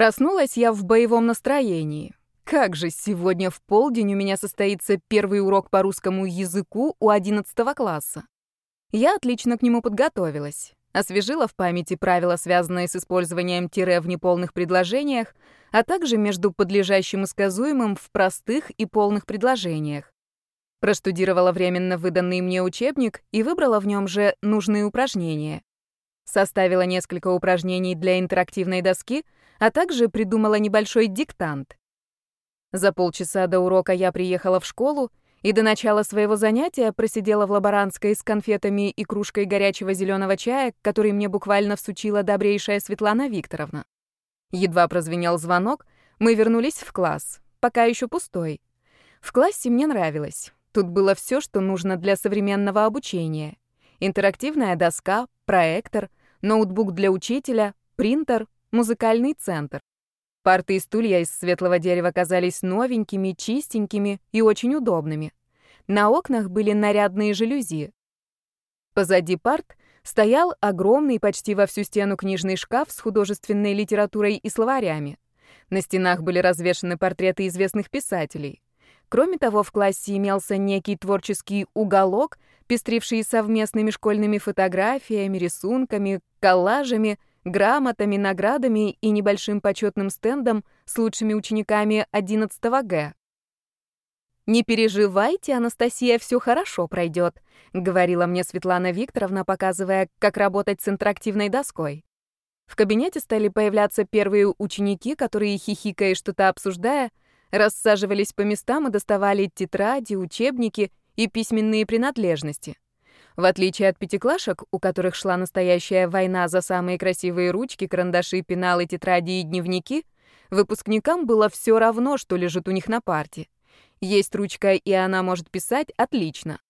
Проснулась я в боевом настроении. Как же сегодня в полдень у меня состоится первый урок по русскому языку у 11 класса. Я отлично к нему подготовилась. Освежила в памяти правила, связанные с использованием тире в неполных предложениях, а также между подлежащим и сказуемым в простых и полных предложениях. Проштудировала временно выданный мне учебник и выбрала в нем же нужные упражнения. Составила несколько упражнений для интерактивной доски, а также придумала небольшой диктант. За полчаса до урока я приехала в школу и до начала своего занятия просидела в лаборантской с конфетами и кружкой горячего зеленого чая, который мне буквально всучила добрейшая Светлана Викторовна. Едва прозвенел звонок, мы вернулись в класс, пока еще пустой. В классе мне нравилось. Тут было все, что нужно для современного обучения. Интерактивная доска, проектор, ноутбук для учителя, принтер, музыкальный центр. Парты и стулья из светлого дерева казались новенькими, чистенькими и очень удобными. На окнах были нарядные жалюзи. Позади парт стоял огромный почти во всю стену книжный шкаф с художественной литературой и словарями. На стенах были развешаны портреты известных писателей. Кроме того, в классе имелся некий творческий уголок, пестривший совместными школьными фотографиями, рисунками, коллажами, грамотами, наградами и небольшим почетным стендом с лучшими учениками 11 Г. «Не переживайте, Анастасия, все хорошо пройдет», — говорила мне Светлана Викторовна, показывая, как работать с интерактивной доской. В кабинете стали появляться первые ученики, которые, хихикая что-то обсуждая, рассаживались по местам и доставали тетради, учебники и письменные принадлежности. В отличие от пятиклашек, у которых шла настоящая война за самые красивые ручки, карандаши, пеналы, тетради и дневники, выпускникам было все равно, что лежит у них на парте. Есть ручка, и она может писать отлично.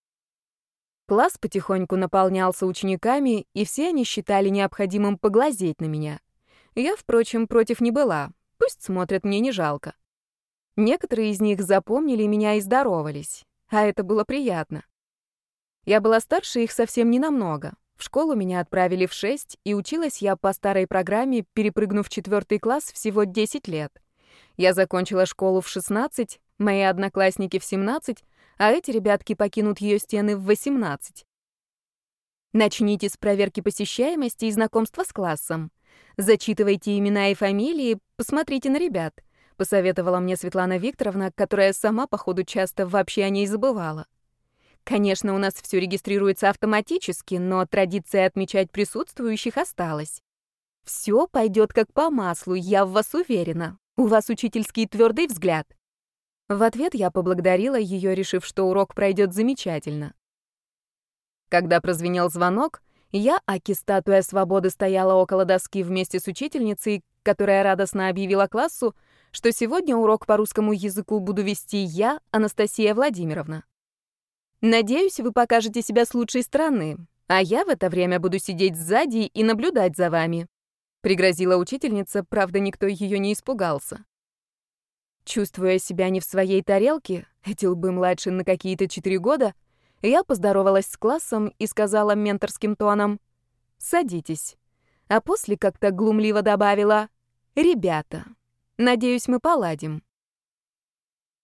Класс потихоньку наполнялся учениками, и все они считали необходимым поглазеть на меня. Я, впрочем, против не была. Пусть смотрят, мне не жалко. Некоторые из них запомнили меня и здоровались, а это было приятно. Я была старше их совсем не намного. В школу меня отправили в 6, и училась я по старой программе, перепрыгнув четвертый класс всего 10 лет. Я закончила школу в 16, мои одноклассники в 17, а эти ребятки покинут ее стены в 18. Начните с проверки посещаемости и знакомства с классом. Зачитывайте имена и фамилии, посмотрите на ребят — посоветовала мне Светлана Викторовна, которая сама, походу, часто вообще о ней забывала. Конечно, у нас все регистрируется автоматически, но традиция отмечать присутствующих осталась. Все пойдет как по маслу, я в вас уверена. У вас учительский твердый взгляд. В ответ я поблагодарила ее, решив, что урок пройдет замечательно. Когда прозвенел звонок, я, аки статуя свободы, стояла около доски вместе с учительницей, которая радостно объявила классу, что сегодня урок по русскому языку буду вести я, Анастасия Владимировна. Надеюсь, вы покажете себя с лучшей стороны, а я в это время буду сидеть сзади и наблюдать за вами. Пригрозила учительница, правда, никто ее не испугался. Чувствуя себя не в своей тарелке, эти лбы младше на какие-то четыре года, я поздоровалась с классом и сказала менторским тоном «Садитесь». А после как-то глумливо добавила «Ребята, Надеюсь, мы поладим.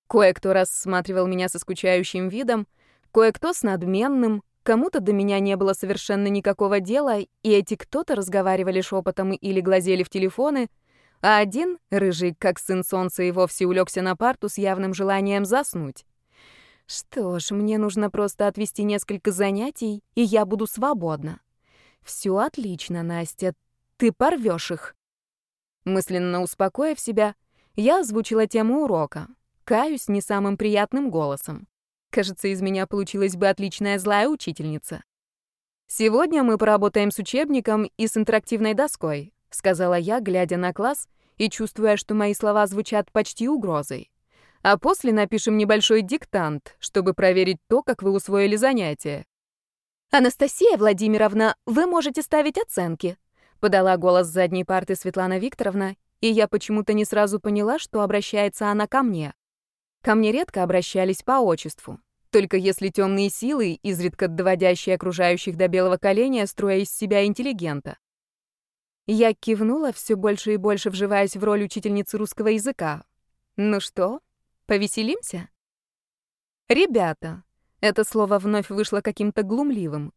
Кое-кто рассматривал меня со скучающим видом, кое-кто с надменным, кому-то до меня не было совершенно никакого дела, и эти кто-то разговаривали шепотом или глазели в телефоны, а один, рыжий, как сын солнца, и вовсе улегся на парту с явным желанием заснуть. Что ж, мне нужно просто отвести несколько занятий, и я буду свободна. Все отлично, Настя, ты порвешь их. Мысленно успокоив себя, я озвучила тему урока. Каюсь не самым приятным голосом. Кажется, из меня получилась бы отличная злая учительница. «Сегодня мы поработаем с учебником и с интерактивной доской», сказала я, глядя на класс и чувствуя, что мои слова звучат почти угрозой. «А после напишем небольшой диктант, чтобы проверить то, как вы усвоили занятие». «Анастасия Владимировна, вы можете ставить оценки», Подала голос с задней парты Светлана Викторовна, и я почему-то не сразу поняла, что обращается она ко мне. Ко мне редко обращались по отчеству. Только если темные силы, изредка доводящие окружающих до белого коленя, строя из себя интеллигента. Я кивнула, все больше и больше вживаясь в роль учительницы русского языка. Ну что, повеселимся? Ребята, это слово вновь вышло каким-то глумливым.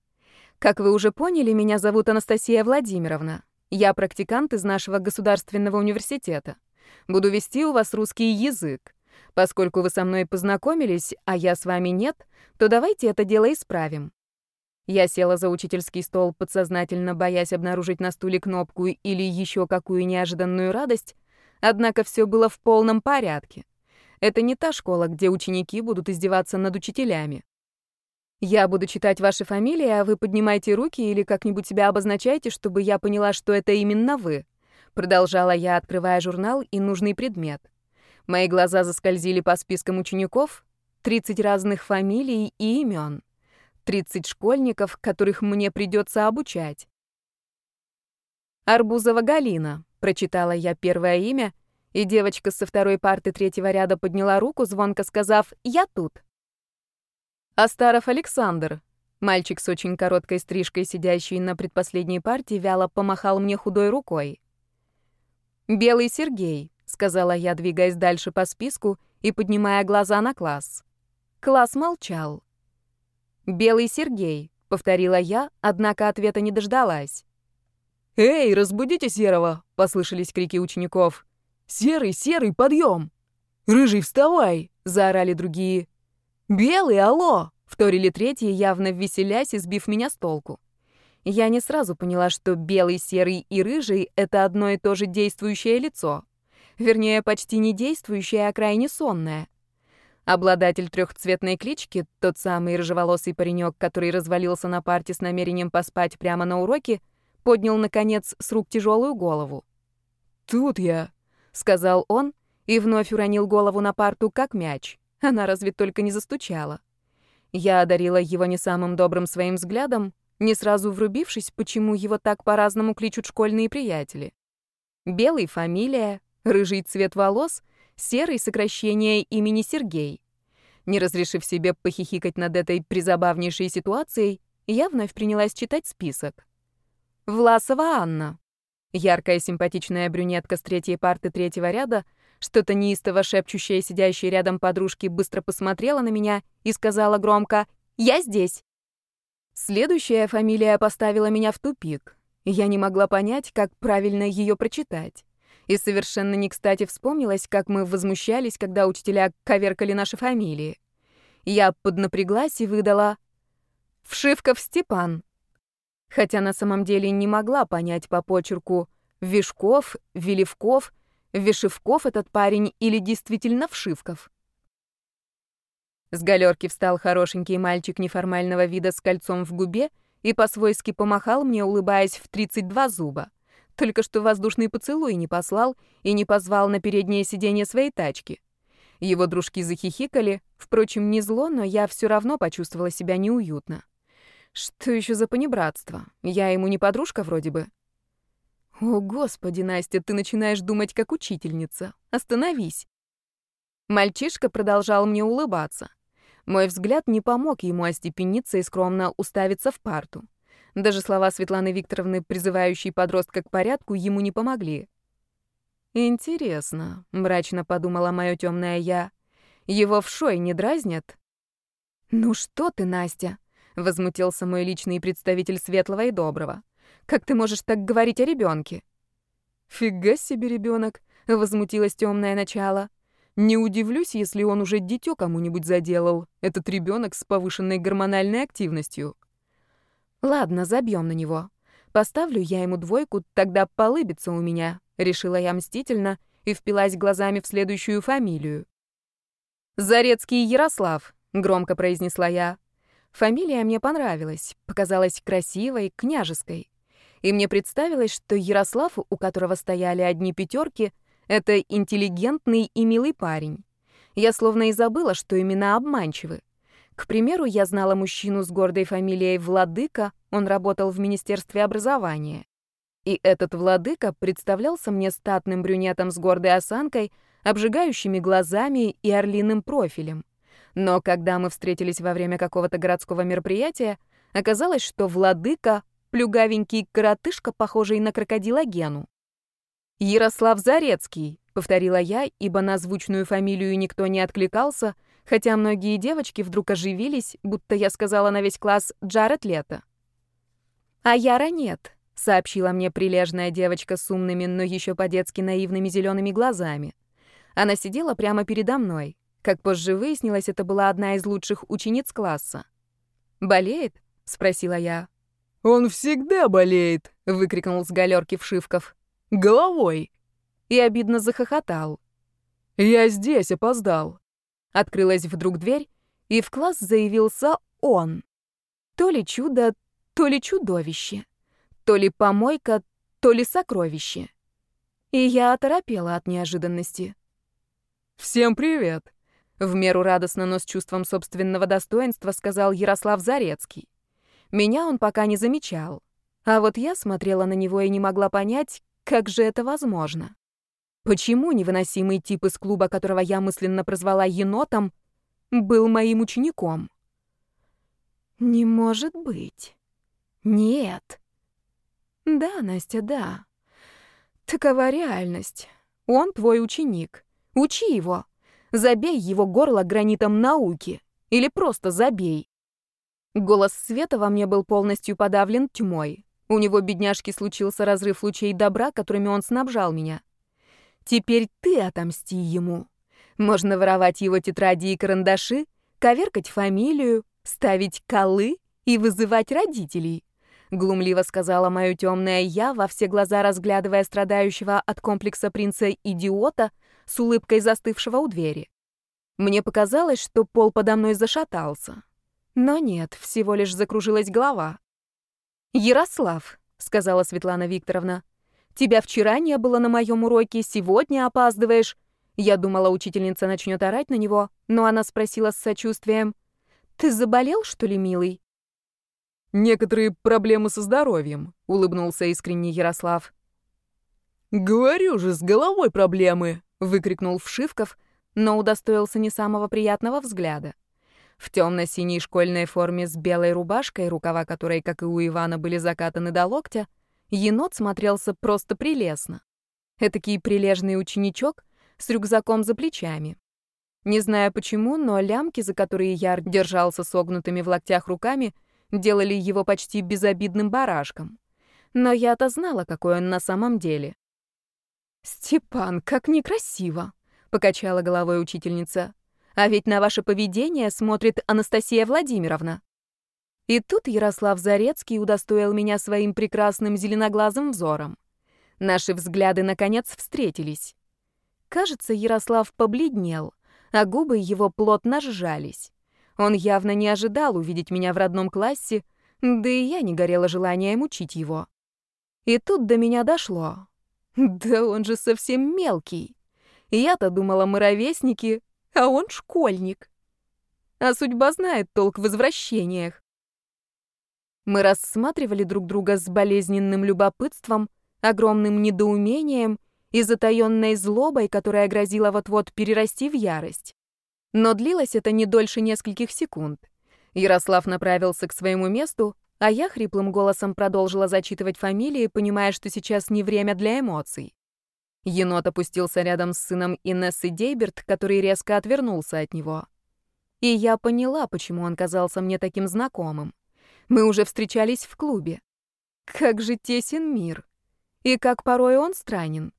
Как вы уже поняли, меня зовут Анастасия Владимировна. Я практикант из нашего государственного университета. Буду вести у вас русский язык. Поскольку вы со мной познакомились, а я с вами нет, то давайте это дело исправим. Я села за учительский стол, подсознательно боясь обнаружить на стуле кнопку или еще какую неожиданную радость, однако все было в полном порядке. Это не та школа, где ученики будут издеваться над учителями. Я буду читать ваши фамилии, а вы поднимайте руки или как-нибудь себя обозначайте, чтобы я поняла, что это именно вы. Продолжала я, открывая журнал и нужный предмет. Мои глаза заскользили по спискам учеников, 30 разных фамилий и имен. 30 школьников, которых мне придется обучать. Арбузова Галина, прочитала я первое имя, и девочка со второй парты третьего ряда подняла руку, звонко сказав «Я тут». Астаров Александр. Мальчик с очень короткой стрижкой, сидящий на предпоследней партии, вяло помахал мне худой рукой. «Белый Сергей», — сказала я, двигаясь дальше по списку и поднимая глаза на класс. Класс молчал. «Белый Сергей», — повторила я, однако ответа не дождалась. «Эй, разбудите Серого!» — послышались крики учеников. «Серый, Серый, подъем!» «Рыжий, вставай!» — заорали другие. «Белый, алло!» — вторили третьи, явно веселясь и сбив меня с толку. Я не сразу поняла, что белый, серый и рыжий — это одно и то же действующее лицо. Вернее, почти не действующее, а крайне сонное. Обладатель трехцветной клички, тот самый рыжеволосый паренек, который развалился на парте с намерением поспать прямо на уроке, поднял, наконец, с рук тяжелую голову. «Тут я», — сказал он и вновь уронил голову на парту, как мяч. Она разве только не застучала. Я одарила его не самым добрым своим взглядом, не сразу врубившись, почему его так по-разному кличут школьные приятели. Белый — фамилия, рыжий — цвет волос, Серый — сокращение имени Сергей. Не разрешив себе похихикать над этой призабавнейшей ситуацией, я вновь принялась читать список. Власова Анна. Яркая симпатичная брюнетка с третьей парты третьего ряда, что-то неистово шепчущая сидящей рядом подружки, быстро посмотрела на меня и сказала громко «Я здесь». Следующая фамилия поставила меня в тупик. Я не могла понять, как правильно ее прочитать. И совершенно не кстати вспомнилось, как мы возмущались, когда учителя коверкали наши фамилии. Я поднапряглась и выдала «Вшивков Степан». Хотя на самом деле не могла понять по почерку Вишков, Веливков, Вишивков этот парень или действительно Вшивков. С галерки встал хорошенький мальчик неформального вида с кольцом в губе и по-свойски помахал мне, улыбаясь в 32 зуба. Только что воздушный поцелуй не послал и не позвал на переднее сиденье своей тачки. Его дружки захихикали, впрочем, не зло, но я все равно почувствовала себя неуютно. Что еще за понебратство? Я ему не подружка вроде бы. О, господи, Настя, ты начинаешь думать как учительница. Остановись. Мальчишка продолжал мне улыбаться. Мой взгляд не помог ему остепениться и скромно уставиться в парту. Даже слова Светланы Викторовны, призывающие подростка к порядку, ему не помогли. «Интересно», — мрачно подумала мое темное «я». «Его в шой не дразнят?» «Ну что ты, Настя?» — возмутился мой личный представитель светлого и доброго. «Как ты можешь так говорить о ребенке? «Фига себе ребенок, возмутилась темное начало. «Не удивлюсь, если он уже дитё кому-нибудь заделал, этот ребенок с повышенной гормональной активностью». Ладно, забьем на него. Поставлю я ему двойку, тогда полыбится у меня, решила я мстительно и впилась глазами в следующую фамилию. Зарецкий Ярослав, громко произнесла я. Фамилия мне понравилась, показалась красивой, княжеской. И мне представилось, что Ярослав, у которого стояли одни пятерки, это интеллигентный и милый парень. Я словно и забыла, что имена обманчивы. К примеру, я знала мужчину с гордой фамилией Владыка, он работал в Министерстве образования. И этот Владыка представлялся мне статным брюнетом с гордой осанкой, обжигающими глазами и орлиным профилем. Но когда мы встретились во время какого-то городского мероприятия, оказалось, что Владыка плюгавенький коротышка, похожий на крокодила Гену. «Ярослав Зарецкий», — повторила я, ибо на звучную фамилию никто не откликался, хотя многие девочки вдруг оживились, будто я сказала на весь класс «Джаред Лето». «А Яра нет», — сообщила мне прилежная девочка с умными, но еще по-детски наивными зелеными глазами. Она сидела прямо передо мной. Как позже выяснилось, это была одна из лучших учениц класса. «Болеет?» — спросила я. «Он всегда болеет!» — выкрикнул с галерки Вшивков головой!» И обидно захохотал. «Я здесь опоздал». Открылась вдруг дверь, и в класс заявился он. То ли чудо, то ли чудовище. То ли помойка, то ли сокровище. И я оторопела от неожиданности. «Всем привет!» В меру радостно, но с чувством собственного достоинства сказал Ярослав Зарецкий. Меня он пока не замечал. А вот я смотрела на него и не могла понять, как же это возможно? Почему невыносимый тип из клуба, которого я мысленно прозвала енотом, был моим учеником? Не может быть. Нет. Да, Настя, да. Такова реальность. Он твой ученик. Учи его. Забей его горло гранитом науки. Или просто забей. Голос Света во мне был полностью подавлен тьмой. У него, бедняжки, случился разрыв лучей добра, которыми он снабжал меня. Теперь ты отомсти ему. Можно воровать его тетради и карандаши, коверкать фамилию, ставить колы и вызывать родителей. Глумливо сказала мое темное я, во все глаза разглядывая страдающего от комплекса принца-идиота с улыбкой застывшего у двери. Мне показалось, что пол подо мной зашатался. Но нет, всего лишь закружилась голова. «Ярослав», — сказала Светлана Викторовна, — «тебя вчера не было на моем уроке, сегодня опаздываешь». Я думала, учительница начнет орать на него, но она спросила с сочувствием, «Ты заболел, что ли, милый?» «Некоторые проблемы со здоровьем», — улыбнулся искренне Ярослав. «Говорю же, с головой проблемы!» — выкрикнул Вшивков, но удостоился не самого приятного взгляда. В темно-синей школьной форме с белой рубашкой, рукава которой, как и у Ивана, были закатаны до локтя, енот смотрелся просто прелестно. Этакий прилежный ученичок с рюкзаком за плечами. Не знаю почему, но лямки, за которые Яр держался согнутыми в локтях руками, делали его почти безобидным барашком. Но я-то знала, какой он на самом деле. «Степан, как некрасиво!» — покачала головой учительница. А ведь на ваше поведение смотрит Анастасия Владимировна. И тут Ярослав Зарецкий удостоил меня своим прекрасным зеленоглазым взором. Наши взгляды, наконец, встретились. Кажется, Ярослав побледнел, а губы его плотно сжались. Он явно не ожидал увидеть меня в родном классе, да и я не горела желанием учить его. И тут до меня дошло. Да он же совсем мелкий. Я-то думала, мы ровесники, а он школьник. А судьба знает толк в возвращениях. Мы рассматривали друг друга с болезненным любопытством, огромным недоумением и затаённой злобой, которая грозила вот-вот перерасти в ярость. Но длилось это не дольше нескольких секунд. Ярослав направился к своему месту, а я хриплым голосом продолжила зачитывать фамилии, понимая, что сейчас не время для эмоций. Енот опустился рядом с сыном Инессы Дейберт, который резко отвернулся от него. И я поняла, почему он казался мне таким знакомым. Мы уже встречались в клубе. Как же тесен мир. И как порой он странен.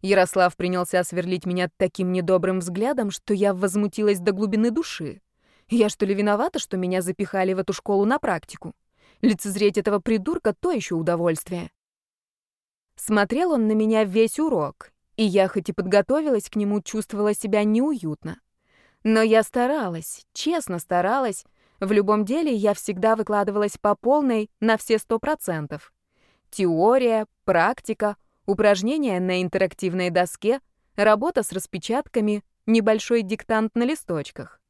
Ярослав принялся сверлить меня таким недобрым взглядом, что я возмутилась до глубины души. Я что ли виновата, что меня запихали в эту школу на практику? Лицезреть этого придурка — то еще удовольствие. Смотрел он на меня весь урок, и я, хоть и подготовилась к нему, чувствовала себя неуютно. Но я старалась, честно старалась. В любом деле я всегда выкладывалась по полной на все сто процентов. Теория, практика, упражнения на интерактивной доске, работа с распечатками, небольшой диктант на листочках.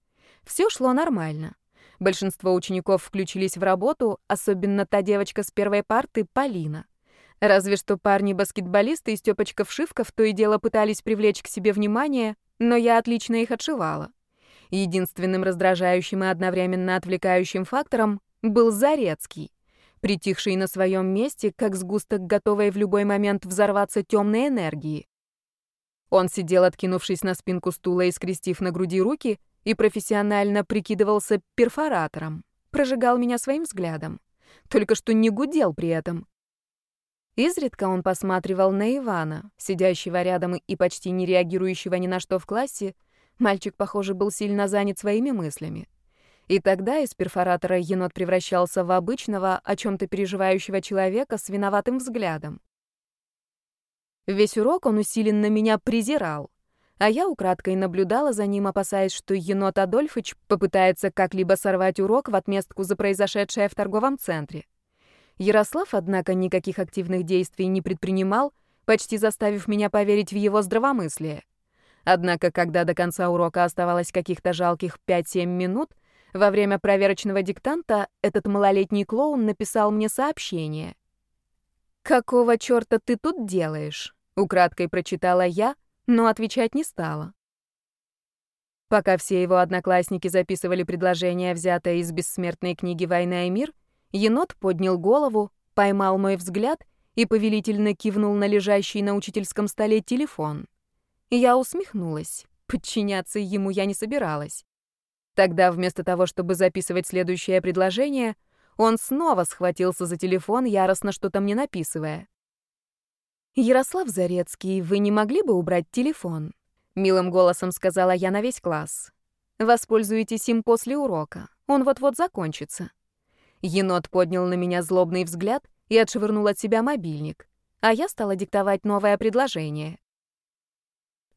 Все шло нормально. Большинство учеников включились в работу, особенно та девочка с первой парты, Полина. Разве что парни-баскетболисты и Стёпочка-вшивка в то и дело пытались привлечь к себе внимание, но я отлично их отшивала. Единственным раздражающим и одновременно отвлекающим фактором был Зарецкий. притихший на своем месте, как сгусток, готовой в любой момент взорваться темной энергии. Он сидел, откинувшись на спинку стула и скрестив на груди руки, и профессионально прикидывался перфоратором, прожигал меня своим взглядом. Только что не гудел при этом. Изредка он посматривал на Ивана, сидящего рядом и почти не реагирующего ни на что в классе. Мальчик, похоже, был сильно занят своими мыслями. И тогда из перфоратора енот превращался в обычного, о чем-то переживающего человека с виноватым взглядом. Весь урок он усиленно меня презирал, а я украдкой наблюдала за ним, опасаясь, что енот Адольфыч попытается как-либо сорвать урок в отместку за произошедшее в торговом центре. Ярослав, однако, никаких активных действий не предпринимал, почти заставив меня поверить в его здравомыслие. Однако, когда до конца урока оставалось каких-то жалких 5-7 минут, во время проверочного диктанта этот малолетний клоун написал мне сообщение. «Какого чёрта ты тут делаешь?» — украдкой прочитала я, но отвечать не стала. Пока все его одноклассники записывали предложение, взятое из бессмертной книги «Война и мир», енот поднял голову, поймал мой взгляд и повелительно кивнул на лежащий на учительском столе телефон. Я усмехнулась. Подчиняться ему я не собиралась. Тогда вместо того, чтобы записывать следующее предложение, он снова схватился за телефон, яростно что-то мне написывая. «Ярослав Зарецкий, вы не могли бы убрать телефон?» Милым голосом сказала я на весь класс. «Воспользуйтесь им после урока. Он вот-вот закончится». Енот поднял на меня злобный взгляд и отшвырнул от себя мобильник, а я стала диктовать новое предложение.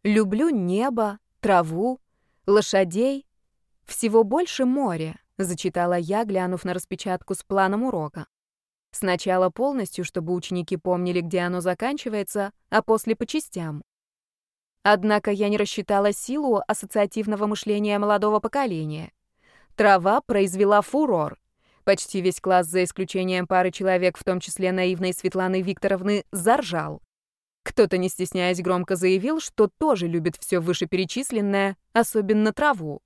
«Люблю небо, траву, лошадей, «Всего больше моря», — зачитала я, глянув на распечатку с планом урока. Сначала полностью, чтобы ученики помнили, где оно заканчивается, а после по частям. Однако я не рассчитала силу ассоциативного мышления молодого поколения. Трава произвела фурор. Почти весь класс, за исключением пары человек, в том числе наивной Светланы Викторовны, заржал. Кто-то, не стесняясь, громко заявил, что тоже любит все вышеперечисленное, особенно траву.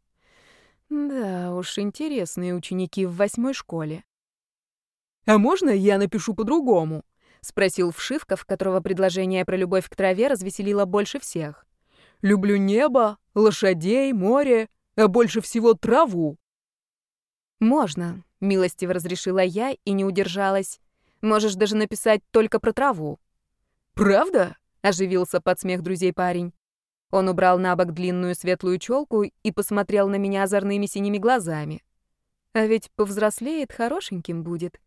Да уж, интересные ученики в восьмой школе. «А можно я напишу по-другому?» — спросил Вшивков, которого предложение про любовь к траве развеселило больше всех. «Люблю небо, лошадей, море, а больше всего траву». «Можно», — милостиво разрешила я и не удержалась. «Можешь даже написать только про траву». «Правда?» — оживился под смех друзей парень. Он убрал на бок длинную светлую челку и посмотрел на меня озорными синими глазами. А ведь повзрослеет, хорошеньким будет.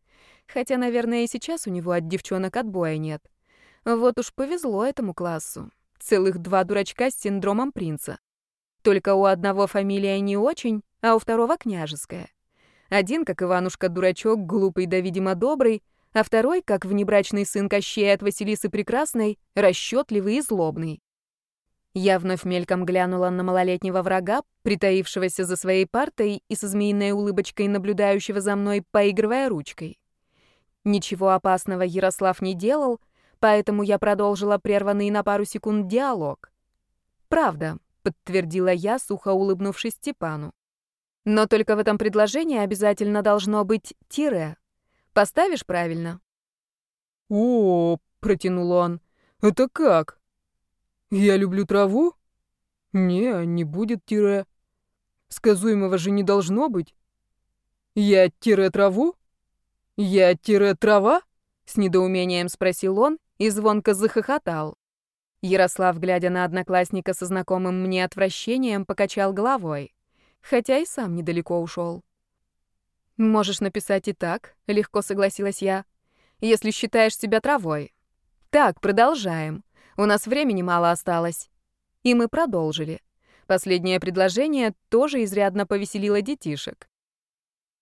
Хотя, наверное, и сейчас у него от девчонок отбоя нет. Вот уж повезло этому классу. Целых два дурачка с синдромом принца. Только у одного фамилия не очень, а у второго княжеская. Один, как Иванушка-дурачок, глупый да, видимо, добрый, а второй, как внебрачный сын Кощея от Василисы Прекрасной, расчетливый и злобный. Я вновь мельком глянула на малолетнего врага, притаившегося за своей партой и со змеиной улыбочкой наблюдающего за мной, поигрывая ручкой. Ничего опасного Ярослав не делал, поэтому я продолжила прерванный на пару секунд диалог. «Правда», — подтвердила я, сухо улыбнувшись Степану. «Но только в этом предложении обязательно должно быть тире. Поставишь правильно?» «О, протянул он, — это как?» Я люблю траву? Не, не будет тире. Сказуемого же не должно быть. Я тире траву? Я тире трава? С недоумением спросил он и звонко захохотал. Ярослав, глядя на одноклассника со знакомым мне отвращением, покачал головой, хотя и сам недалеко ушел. «Можешь написать и так», — легко согласилась я, «если считаешь себя травой. Так, продолжаем. У нас времени мало осталось. И мы продолжили. Последнее предложение тоже изрядно повеселило детишек.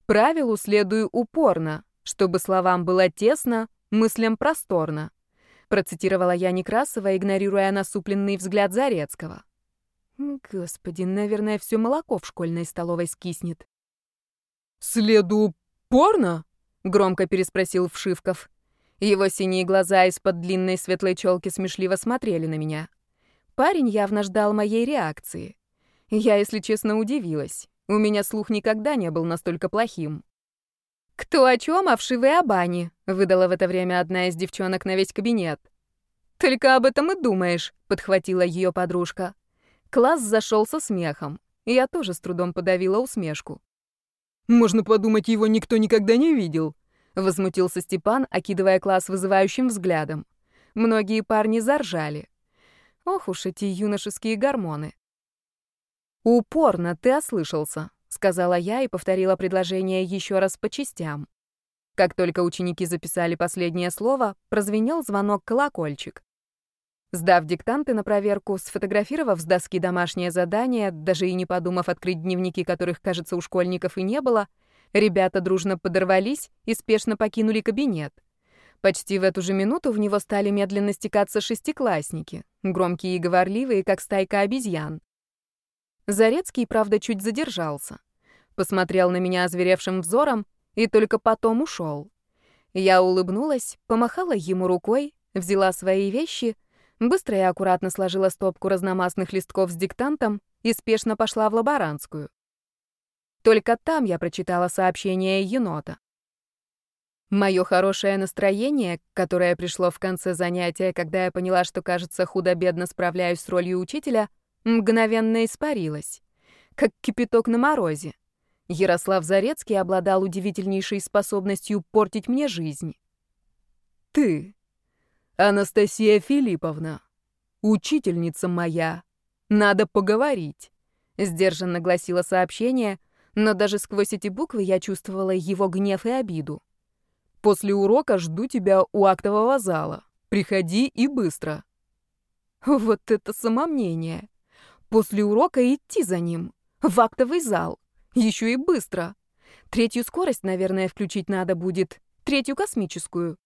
Правилу следую упорно, чтобы словам было тесно, мыслям просторно. Процитировала я Некрасова, игнорируя насупленный взгляд Зарецкого. Господи, наверное, все молоко в школьной столовой скиснет. «Следу порно?» — громко переспросил Вшивков. Его синие глаза из-под длинной светлой челки смешливо смотрели на меня. Парень явно ждал моей реакции. Я, если честно, удивилась. У меня слух никогда не был настолько плохим. «Кто о чем, а вшивые о бане», — выдала в это время одна из девчонок на весь кабинет. «Только об этом и думаешь», — подхватила ее подружка. Класс зашел со смехом. Я тоже с трудом подавила усмешку. «Можно подумать, его никто никогда не видел», — возмутился Степан, окидывая класс вызывающим взглядом. Многие парни заржали. Ох уж эти юношеские гормоны. «Упорно ты ослышался», — сказала я и повторила предложение еще раз по частям. Как только ученики записали последнее слово, прозвенел звонок-колокольчик. Сдав диктанты на проверку, сфотографировав с доски домашнее задание, даже и не подумав открыть дневники, которых, кажется, у школьников и не было, ребята дружно подорвались и спешно покинули кабинет. Почти в эту же минуту в него стали медленно стекаться шестиклассники, громкие и говорливые, как стайка обезьян. Зарецкий, правда, чуть задержался. Посмотрел на меня озверевшим взором и только потом ушел. Я улыбнулась, помахала ему рукой, взяла свои вещи — Быстро и аккуратно сложила стопку разномастных листков с диктантом и спешно пошла в лаборантскую. Только там я прочитала сообщение енота. Мое хорошее настроение, которое пришло в конце занятия, когда я поняла, что, кажется, худо-бедно справляюсь с ролью учителя, мгновенно испарилось, как кипяток на морозе. Ярослав Зарецкий обладал удивительнейшей способностью портить мне жизнь. «Ты», «Анастасия Филипповна, учительница моя, надо поговорить», — сдержанно гласило сообщение, но даже сквозь эти буквы я чувствовала его гнев и обиду. «После урока жду тебя у актового зала. Приходи и быстро». Вот это самомнение. После урока идти за ним. В актовый зал. Еще и быстро. Третью скорость, наверное, включить надо будет. Третью космическую.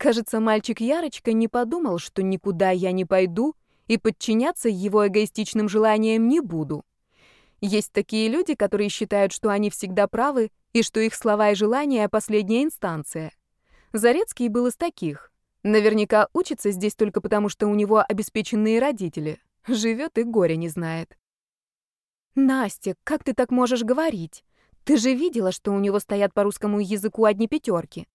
Кажется, мальчик Ярочка не подумал, что никуда я не пойду и подчиняться его эгоистичным желаниям не буду. Есть такие люди, которые считают, что они всегда правы и что их слова и желания — последняя инстанция. Зарецкий был из таких. Наверняка учится здесь только потому, что у него обеспеченные родители. Живет и горя не знает. «Настя, как ты так можешь говорить? Ты же видела, что у него стоят по русскому языку одни пятерки.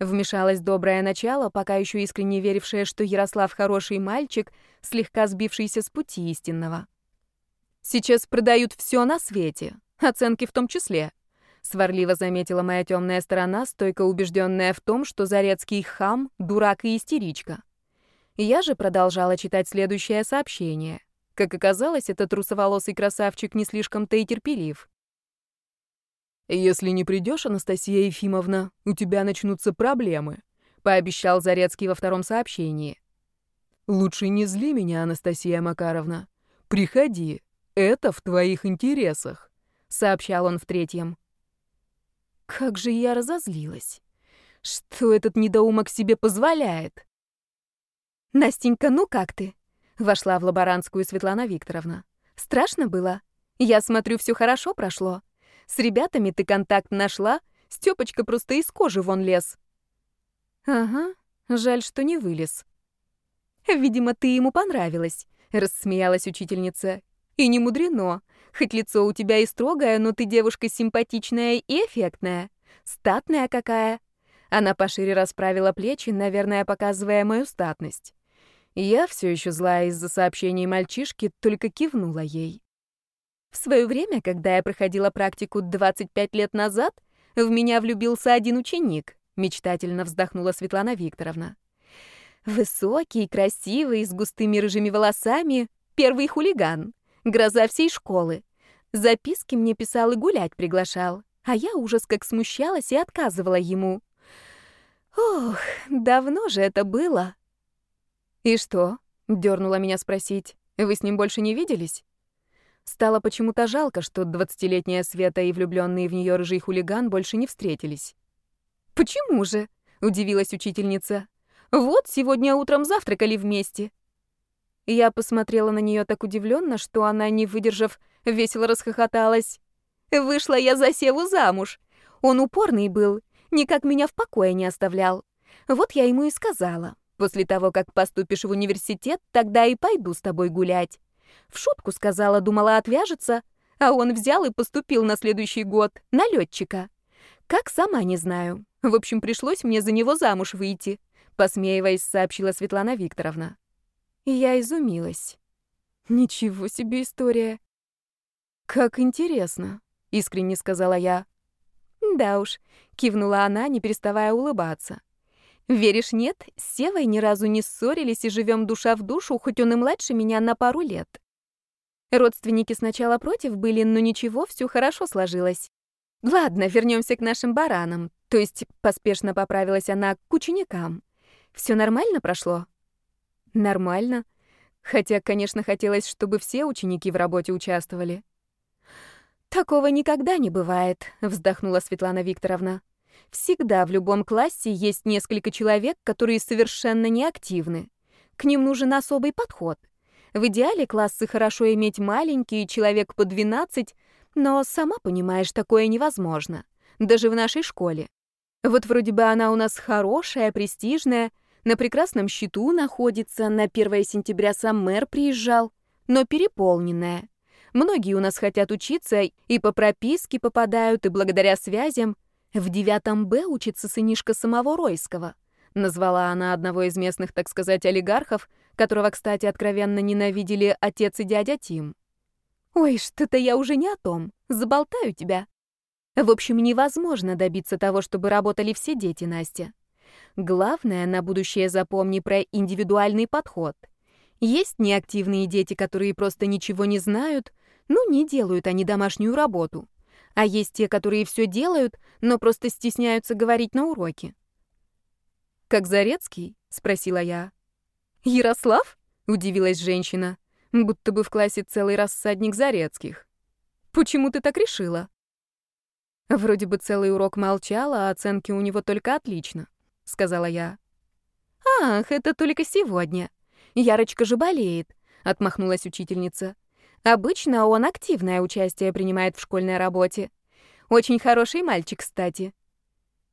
Вмешалось доброе начало, пока еще искренне верившее, что Ярослав хороший мальчик, слегка сбившийся с пути истинного. «Сейчас продают все на свете, оценки в том числе», — сварливо заметила моя темная сторона, стойко убежденная в том, что Зарецкий хам, дурак и истеричка. Я же продолжала читать следующее сообщение. Как оказалось, этот русоволосый красавчик не слишком-то и терпелив. «Если не придешь, Анастасия Ефимовна, у тебя начнутся проблемы», — пообещал Зарецкий во втором сообщении. «Лучше не зли меня, Анастасия Макаровна. Приходи, это в твоих интересах», — сообщал он в третьем. Как же я разозлилась. Что этот недоумок себе позволяет? «Настенька, ну как ты?» — вошла в лаборантскую Светлана Викторовна. «Страшно было? Я смотрю, все хорошо прошло». С ребятами ты контакт нашла? Стёпочка просто из кожи вон лез. Ага, жаль, что не вылез. Видимо, ты ему понравилась, рассмеялась учительница. И не мудрено. Хоть лицо у тебя и строгое, но ты девушка симпатичная и эффектная. Статная какая. Она пошире расправила плечи, наверное, показывая мою статность. Я все еще злая из-за сообщений мальчишки, только кивнула ей. В свое время, когда я проходила практику 25 лет назад, в меня влюбился один ученик, мечтательно вздохнула Светлана Викторовна. Высокий, красивый, с густыми рыжими волосами, первый хулиган, гроза всей школы. Записки мне писал и гулять приглашал, а я ужас как смущалась и отказывала ему. Ох, давно же это было. И что? дернула меня спросить. Вы с ним больше не виделись? Стало почему-то жалко, что двадцатилетняя Света и влюбленный в нее рыжий хулиган больше не встретились. «Почему же?» — удивилась учительница. «Вот, сегодня утром завтракали вместе». Я посмотрела на нее так удивленно, что она, не выдержав, весело расхохоталась. «Вышла я за Севу замуж. Он упорный был, никак меня в покое не оставлял. Вот я ему и сказала. После того, как поступишь в университет, тогда и пойду с тобой гулять. В шутку сказала, думала, отвяжется, а он взял и поступил на следующий год на летчика. Как сама не знаю. В общем, пришлось мне за него замуж выйти, посмеиваясь, сообщила Светлана Викторовна. И я изумилась. Ничего себе история. Как интересно, искренне сказала я. Да уж, кивнула она, не переставая улыбаться. Веришь, нет, с Севой ни разу не ссорились и живем душа в душу, хоть он и младше меня на пару лет. Родственники сначала против были, но ничего, все хорошо сложилось. Ладно, вернемся к нашим баранам. То есть, поспешно поправилась она, к ученикам. Все нормально прошло? Нормально. Хотя, конечно, хотелось, чтобы все ученики в работе участвовали. Такого никогда не бывает, вздохнула Светлана Викторовна. Всегда в любом классе есть несколько человек, которые совершенно неактивны. К ним нужен особый подход. В идеале классы хорошо иметь маленькие, человек по 12, но сама понимаешь, такое невозможно. Даже в нашей школе. Вот вроде бы она у нас хорошая, престижная, на прекрасном счету находится, на 1 сентября сам мэр приезжал, но переполненная. Многие у нас хотят учиться и по прописке попадают, и благодаря связям. В девятом Б учится сынишка самого Ройского. Назвала она одного из местных, так сказать, олигархов, которого, кстати, откровенно ненавидели отец и дядя Тим. Ой, что-то я уже не о том. Заболтаю тебя. В общем, невозможно добиться того, чтобы работали все дети, Настя. Главное, на будущее запомни про индивидуальный подход. Есть неактивные дети, которые просто ничего не знают, ну, не делают они домашнюю работу. А есть те, которые все делают, но просто стесняются говорить на уроке. «Как Зарецкий?» — спросила я. «Ярослав?» — удивилась женщина, будто бы в классе целый рассадник Зарецких. «Почему ты так решила?» Вроде бы целый урок молчала, а оценки у него только отлично, сказала я. Ах, это только сегодня. Ярочка же болеет, отмахнулась учительница. Обычно он активное участие принимает в школьной работе. Очень хороший мальчик, кстати.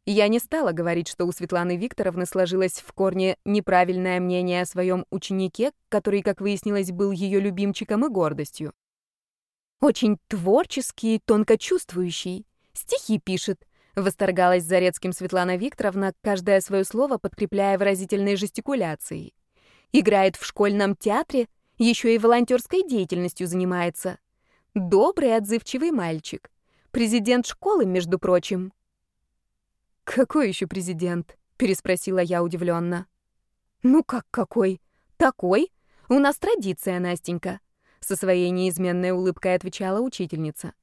Я не стала говорить, что у Светланы Викторовны сложилось в корне неправильное мнение о своем ученике, который, как выяснилось, был ее любимчиком и гордостью. Очень творческий, тонко чувствующий, стихи пишет, восторгалась Зарецким Светлана Викторовна, каждое свое слово подкрепляя выразительной жестикуляцией. Играет в школьном театре, еще и волонтерской деятельностью занимается. Добрый, отзывчивый мальчик. Президент школы, между прочим. «Какой еще президент?» — переспросила я удивленно. «Ну как какой? Такой? У нас традиция, Настенька», — со своей неизменной улыбкой отвечала учительница.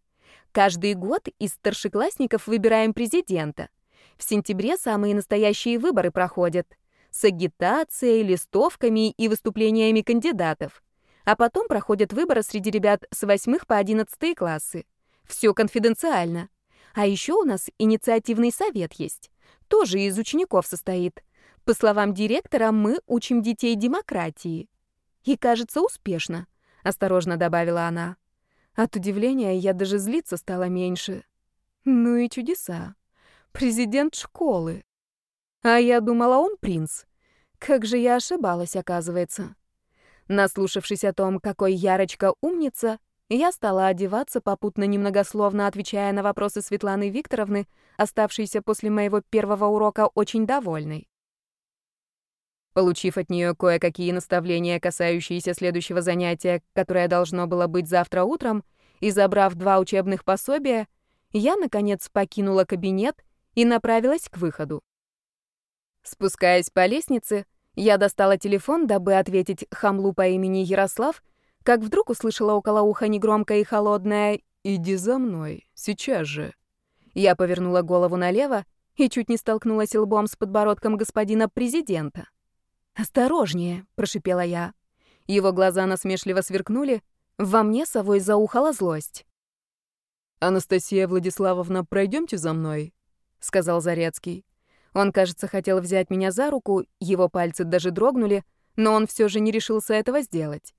«Каждый год из старшеклассников выбираем президента. В сентябре самые настоящие выборы проходят с агитацией, листовками и выступлениями кандидатов. А потом проходят выборы среди ребят с 8 по 11 классы. Все конфиденциально. А еще у нас инициативный совет есть. Тоже из учеников состоит. По словам директора, мы учим детей демократии. И, кажется, успешно, осторожно добавила она. От удивления я даже злиться стала меньше. Ну и чудеса. Президент школы. А я думала, он принц. Как же я ошибалась, оказывается. Наслушавшись о том, какой Ярочка умница, я стала одеваться, попутно немногословно отвечая на вопросы Светланы Викторовны, оставшейся после моего первого урока очень довольной. Получив от нее кое-какие наставления, касающиеся следующего занятия, которое должно было быть завтра утром, и забрав два учебных пособия, я, наконец, покинула кабинет и направилась к выходу. Спускаясь по лестнице, я достала телефон, дабы ответить хамлу по имени Ярослав, как вдруг услышала около уха негромкое и холодное «Иди за мной, сейчас же». Я повернула голову налево и чуть не столкнулась лбом с подбородком господина президента. «Осторожнее», — прошипела я. Его глаза насмешливо сверкнули, во мне совой заухала злость. «Анастасия Владиславовна, пройдемте за мной», — сказал Зарецкий. Он, кажется, хотел взять меня за руку, его пальцы даже дрогнули, но он все же не решился этого сделать.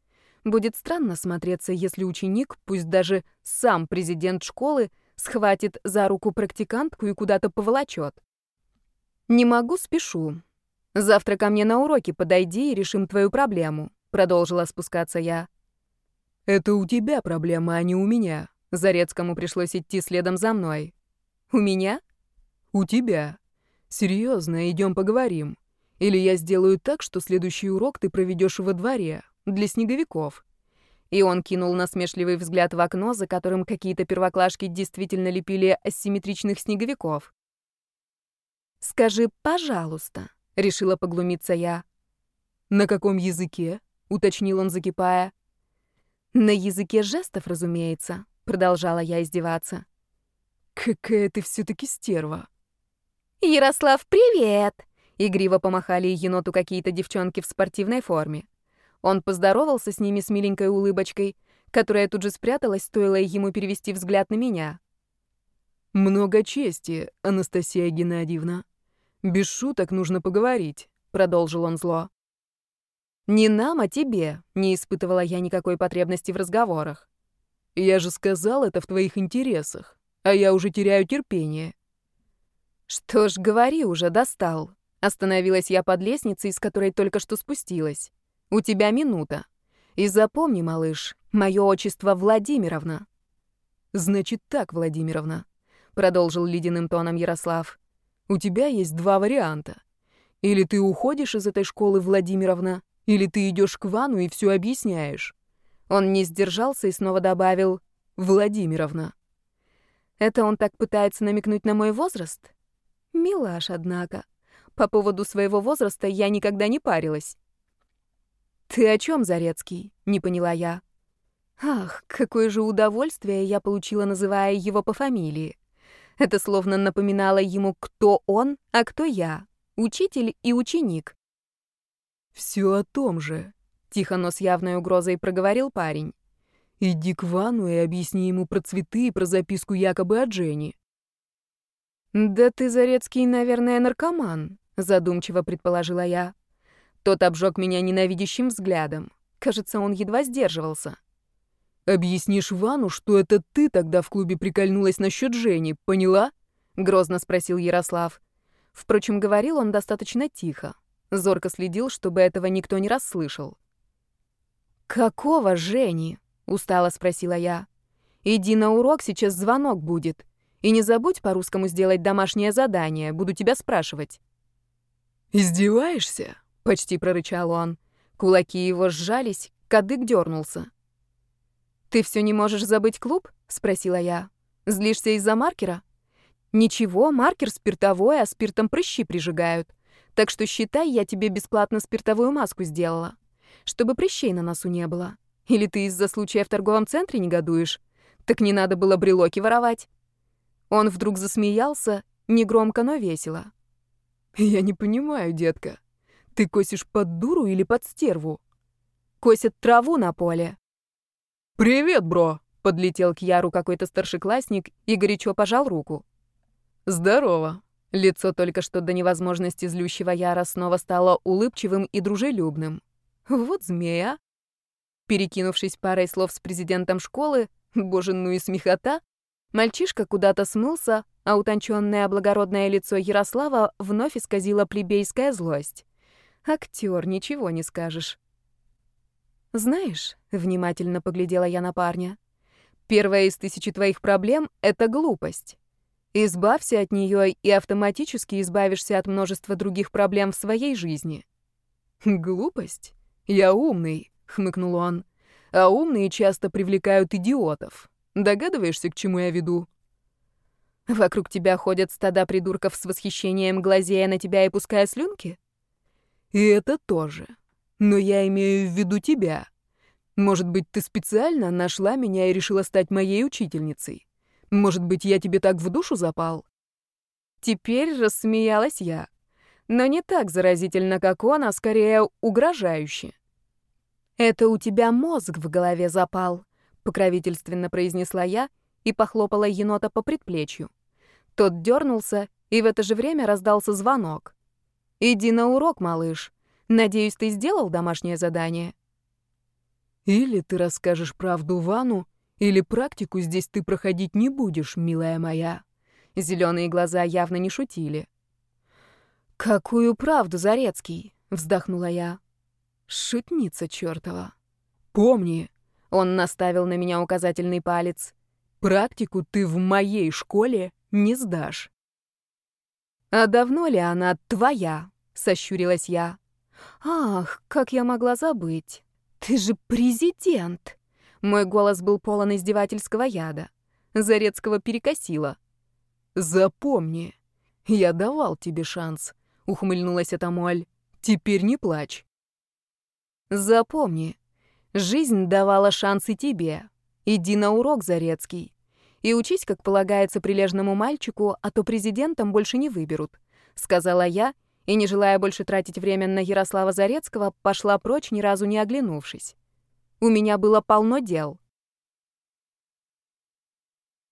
Будет странно смотреться, если ученик, пусть даже сам президент школы, схватит за руку практикантку и куда-то поволочет. «Не могу, спешу. Завтра ко мне на уроки подойди и решим твою проблему», — продолжила спускаться я. «Это у тебя проблема, а не у меня». Зарецкому пришлось идти следом за мной. «У меня? У тебя. Серьезно, идем поговорим. Или я сделаю так, что следующий урок ты проведешь во дворе, для снеговиков. И он кинул насмешливый взгляд в окно, за которым какие-то первоклашки действительно лепили асимметричных снеговиков. «Скажи, пожалуйста», — решила поглумиться я. «На каком языке?» — уточнил он, закипая. «На языке жестов, разумеется», — продолжала я издеваться. «Какая ты все-таки стерва!» «Ярослав, привет!» Игриво помахали еноту какие-то девчонки в спортивной форме. Он поздоровался с ними с миленькой улыбочкой, которая тут же спряталась, стоило ему перевести взгляд на меня. «Много чести, Анастасия Геннадьевна. Без шуток нужно поговорить», — продолжил он зло. «Не нам, а тебе», — не испытывала я никакой потребности в разговорах. «Я же сказал, это в твоих интересах, а я уже теряю терпение». «Что ж, говори уже, достал». Остановилась я под лестницей, с которой только что спустилась. «У тебя минута. И запомни, малыш, мое отчество Владимировна». «Значит так, Владимировна», — продолжил ледяным тоном Ярослав. «У тебя есть два варианта. Или ты уходишь из этой школы, Владимировна, или ты идешь к Вану и все объясняешь. Он не сдержался и снова добавил «Владимировна». Это он так пытается намекнуть на мой возраст? Милаш, однако. По поводу своего возраста я никогда не парилась. «Ты о чем, Зарецкий?» — не поняла я. Ах, какое же удовольствие я получила, называя его по фамилии. Это словно напоминало ему, кто он, а кто я, учитель и ученик. «Все о том же», — тихо, но с явной угрозой проговорил парень. «Иди к Вану и объясни ему про цветы и про записку якобы от Жени». «Да ты, Зарецкий, наверное, наркоман», — задумчиво предположила я. Тот обжег меня ненавидящим взглядом. Кажется, он едва сдерживался. «Объяснишь Вану, что это ты тогда в клубе прикольнулась насчет Жени, поняла?» — грозно спросил Ярослав. Впрочем, говорил он достаточно тихо. Зорко следил, чтобы этого никто не расслышал. «Какого Жени?» — устало спросила я. «Иди на урок, сейчас звонок будет. И не забудь по-русскому сделать домашнее задание, буду тебя спрашивать». «Издеваешься?» — почти прорычал он. Кулаки его сжались, кадык дернулся. «Ты все не можешь забыть клуб?» — спросила я. «Злишься из-за маркера?» «Ничего, маркер спиртовой, а спиртом прыщи прижигают. Так что считай, я тебе бесплатно спиртовую маску сделала. Чтобы прыщей на носу не было. Или ты из-за случая в торговом центре негодуешь? Так не надо было брелоки воровать». Он вдруг засмеялся, негромко, но весело. «Я не понимаю, детка. Ты косишь под дуру или под стерву?» «Косят траву на поле». «Привет, бро!» — подлетел к Яру какой-то старшеклассник и горячо пожал руку. «Здорово!» Лицо только что до невозможности злющего Яра снова стало улыбчивым и дружелюбным. Вот змея. Перекинувшись парой слов с президентом школы, боже, ну и смехота, мальчишка куда-то смылся, а утонченное благородное лицо Ярослава вновь исказило плебейская злость. Актер, ничего не скажешь. «Знаешь», — внимательно поглядела я на парня, «первая из тысячи твоих проблем — это глупость. Избавься от нее и автоматически избавишься от множества других проблем в своей жизни. Глупость? Я умный, хмыкнул он. А умные часто привлекают идиотов. Догадываешься, к чему я веду? Вокруг тебя ходят стада придурков с восхищением, глазея на тебя и пуская слюнки? И это тоже. Но я имею в виду тебя. Может быть, ты специально нашла меня и решила стать моей учительницей? Может быть, я тебе так в душу запал?» Теперь рассмеялась я. Но не так заразительно, как он, а скорее угрожающе. «Это у тебя мозг в голове запал», — покровительственно произнесла я и похлопала енота по предплечью. Тот дернулся, и в это же время раздался звонок. «Иди на урок, малыш. Надеюсь, ты сделал домашнее задание?» «Или ты расскажешь правду Вану, или практику здесь ты проходить не будешь, милая моя. Зеленые глаза явно не шутили. Какую правду, Зарецкий? вздохнула я. Шутница чертова. Помни, он наставил на меня указательный палец. Практику ты в моей школе не сдашь. А давно ли она твоя? Сощурилась я. Ах, как я могла забыть. Ты же президент. Мой голос был полон издевательского яда. Зарецкого перекосило. Запомни, я давал тебе шанс, ухмыльнулась эта моль. Теперь не плачь. Запомни, жизнь давала шанс и тебе. Иди на урок, Зарецкий. И учись, как полагается прилежному мальчику, а то президентом больше не выберут», — сказала я, и, не желая больше тратить время на Ярослава Зарецкого, пошла прочь, ни разу не оглянувшись. У меня было полно дел.